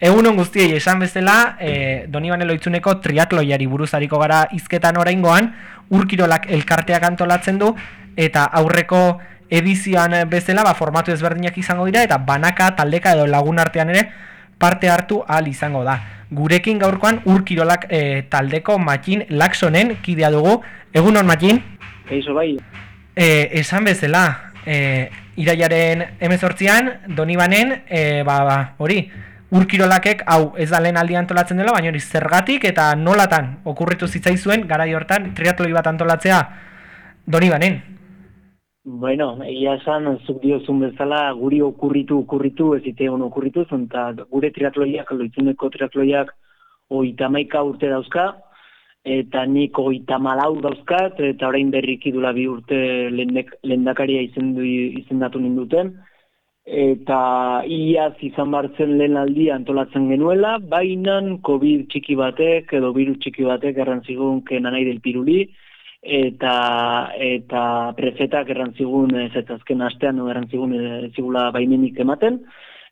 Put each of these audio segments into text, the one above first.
Egunon guztiei esan bezala, e, Doni Banelo itzuneko triatloiari buruzariko gara izketan oraingoan, urkirolak elkarteak antolatzen du, eta aurreko edizioan bezala, ba, formatu ezberdinak izango dira, eta banaka, taldeka edo lagun artean ere, parte hartu ahal izango da. Gurekin gaurkoan urkirolak e, taldeko matxin laksonen kidea dugu. Egunon matxin? Eizo bai. E, esan bezala, e, iraiaren emezortzian, Doni Banen, e, ba, ba, hori, urkirolakek hau ez da lehen aldi antolatzen dela, baina hori zergatik eta nolatan okurritu zitzaizuen garai hortan triatloi bat antolatzea doni banen. Bueno, egia esan, zuk diozun bezala, guri okurritu, okurritu, ez ite okurritu, zonta gure triatloiak, loitzuneko triatloiak, oita maika urte dauzka, eta nik oita malau dauzkat, eta orain berriki dula bi urte lendakaria izendu, izendatu ninduten, eta iaz izan bartzen lehen aldi antolatzen genuela, bainan COVID txiki batek edo virus txiki batek errantzigun kena nahi del piruli, eta eta prefetak errantzigun ez azken astean errantzigun zigula baimenik ematen,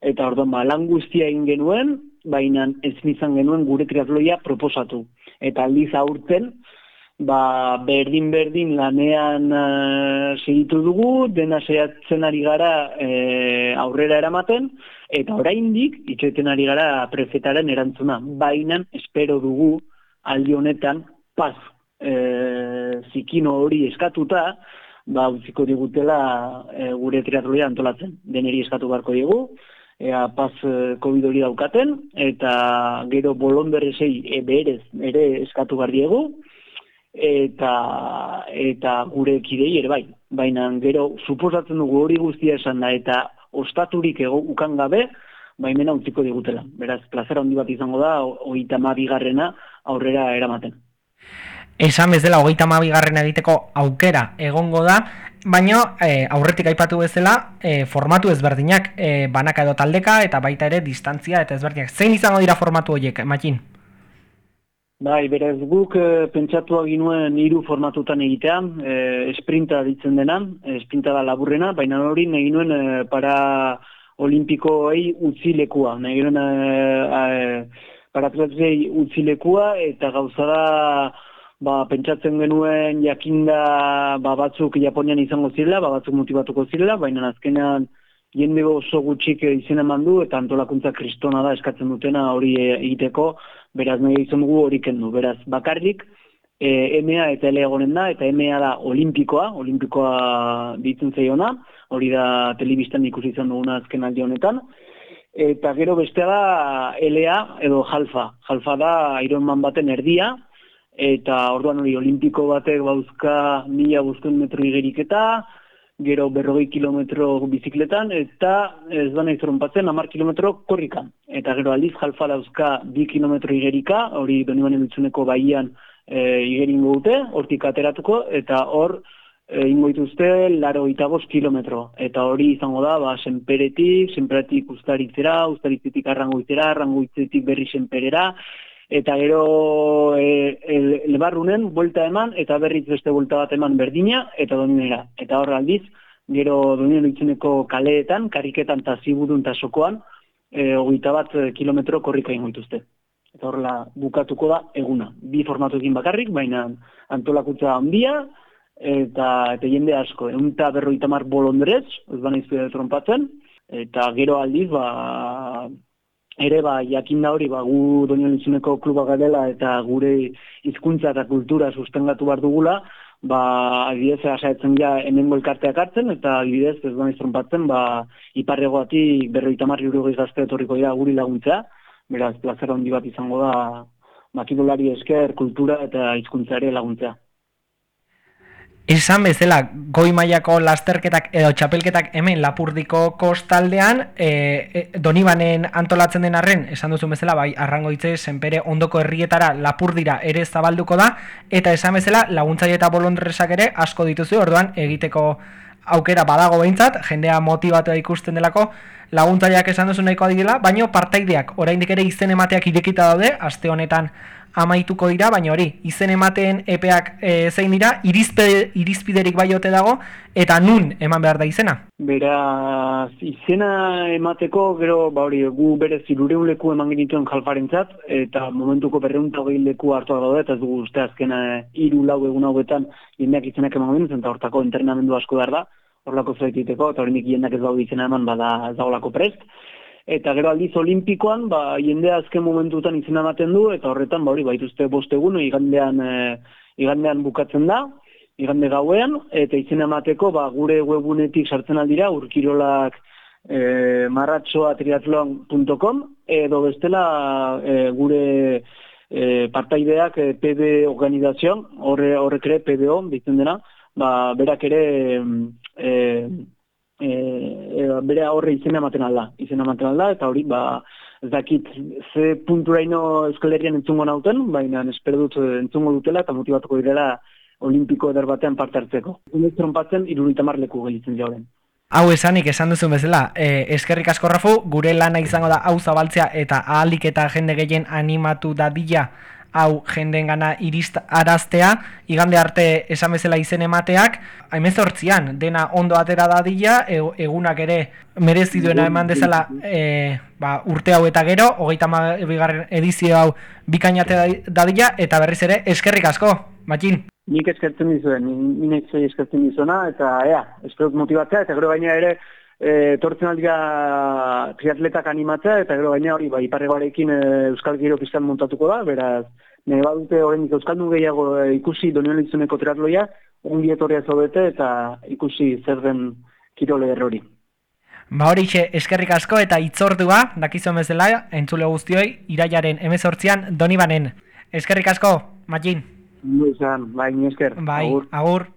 eta orduan ba, lan guztia egin genuen, bainan ez nizan genuen gure triatloia proposatu. Eta aldiz aurten, ba, berdin berdin lanean uh, segitu dugu, dena sehatzen ari gara e, aurrera eramaten, eta oraindik itxoeten ari gara prefetaren erantzuna. Bainan, espero dugu, aldi honetan, paz, e, zikino hori eskatuta, ba, utziko digutela e, gure triatloia antolatzen. Deneri eskatu barko digu, ea paz COVID hori daukaten, eta gero bolonderrezei e, berez ere eskatu bar diegu, eta eta gure kidei ere bai. Baina gero suposatzen dugu hori guztia esan da eta ostaturik ego ukan gabe baimena utziko digutela. Beraz, plazera handi bat izango da, hogeita bigarrena aurrera eramaten. Esan bez dela, hogeita bigarrena egiteko aukera egongo da, baina e, aurretik aipatu bezala, e, formatu ezberdinak, e, banaka edo taldeka, eta baita ere distantzia eta ezberdinak. Zein izango dira formatu horiek, Makin? Bai, berez guk e, pentsatu aginuen hiru formatutan egitean, e, esprinta ditzen denan, esprinta da laburrena, baina hori nahi nuen e, para olimpikoei utzi lekua. Nahi nuen e, para utzi lekua eta gauza da ba, pentsatzen genuen jakinda ba, batzuk Japonian izango zirela, ba, batzuk motibatuko zirela, baina azkenean jende oso gutxik izena mandu eta antolakuntza kristona da eskatzen dutena hori egiteko, beraz nahi izan dugu hori kendu. Beraz, bakarrik, e, EMEA eta ele egonen da, eta EMEA da olimpikoa, olimpikoa ditzen zeiona, hori da telebistan ikusi izan duguna azken aldi honetan, eta gero bestea da LA edo Jalfa. Jalfa da Ironman baten erdia, eta orduan hori olimpiko batek bauzka mila guztun metro igeriketa, gero berrogei kilometro bizikletan, eta ez da nahi zoronpatzen, amar kilometro korrikan. Eta gero aldiz, jalfa dauzka bi kilometro igerika, hori doni banen bitzuneko baian e, igeringo dute, hortik ateratuko, eta hor, e, ingo dituzte, laro itagos kilometro. Eta hori izango da, ba, senperetik, senperetik ustaritzera, ustaritzetik arrangoitzera, arrangoitzetik berri senperera, eta gero e, elbarrunen buelta eman eta berriz beste buelta bat eman berdina eta dominera. Eta hor aldiz, gero dominen itzeneko kaleetan, kariketan eta ziburun eta sokoan, e, hogeita bat kilometro korrika ingoituzte. Eta horrela bukatuko da eguna. Bi formatuekin bakarrik, baina antolakutza handia, eta eta jende asko, egun eta berroita mar bolondrez, ez baina trompatzen, eta gero aldiz, ba, ere ba jakinda hori ba gu Doñolizuneko kluba garela eta gure hizkuntza eta kultura sustengatu bar dugula ba adibidez hasaitzen ja hemengo elkarteak hartzen eta adibidez ez da iztronpatzen ba iparregoatik 50 euro gazte etorriko dira guri laguntza beraz plazer handi bat izango da makidolari esker kultura eta hizkuntzare laguntza Esan bezala, goi mailako lasterketak edo txapelketak hemen lapurdiko kostaldean, e, e, donibanen antolatzen den arren, esan duzu bezala, bai, arrangoitze, senpere ondoko herrietara lapurdira ere zabalduko da, eta esan bezala, laguntzai eta bolondresak ere asko dituzu, orduan egiteko aukera badago behintzat, jendea motibatu ikusten delako, laguntzaileak esan duzu nahiko adidela, baino partaideak oraindik ere izen emateak irekita daude, aste honetan amaituko dira, baina hori, izen ematen epeak e, zein dira, irizpe, irizpiderik bai ote dago, eta nun eman behar da izena? Bera, izena emateko, gero, ba hori, gu bere zirureun leku eman genituen jalfarentzat, eta momentuko berreunta hogei leku hartuak daude, eta ez dugu uste azkena hiru lau egun hauetan jendeak izenak eman genituen, eta hortako entrenamendu asko behar da, horlako zaititeko, eta hori nik jendeak ez daude izena eman, bada ez dagoelako prest. Eta gero aldiz olimpikoan, ba, jendea azken momentutan izena ematen du, eta horretan, ba hori, baituzte bost egun, igandean, e, igandean bukatzen da, igande gauean, eta izen emateko ba, gure webunetik sartzen aldira, urkirolak e, marratxoa triatlon.com, edo bestela e, gure e, partaideak e, PB organizazioan, horre, horrek ere PBO, ditzen dena, ba, berak ere e, e, e, bere horre izen ematen alda, izen ematen alda, eta hori, ba, ez dakit ze punturaino eskalerian entzungo nauten, baina espero dut entzungo dutela eta motivatuko direla olimpiko eder batean parte hartzeko. Gunez trompatzen, irurita marleku gelitzen jauden. Hau esanik esan duzu bezala, e, eskerrik asko rafu, gure lana izango da hau zabaltzea eta ahalik eta jende gehien animatu dadila hau jendeen gana irist araztea, igande arte esan bezala izen emateak, hortzian, dena ondo atera dadila, e, egunak ere mereziduena eman dezala e, ba, urte hau eta gero, hogeita bigarren edizio hau bikainate dadila, eta berriz ere eskerrik asko, Matin. Nik eskertzen dizuen, nik eskertzen dizuna, eta ea, eskerot motibatzea, eta gero baina ere, e, tortzen aldira triatletak animatzea, eta gero baina hori, ba, iparregoarekin e, Euskal Giro Fiskan montatuko da, beraz, nahi badute horrein Euskal gehiago e, ikusi donion litzuneko triatloia, ongi etorria zaudete, eta ikusi zer den kirole errori. Ba hori eskerrik asko eta itzordua, dakizu bezala, entzule guztioi, iraiaren emezortzian, doni banen. Eskerrik asko, Matin. Izan, bai, esker. Bai, agur. agur.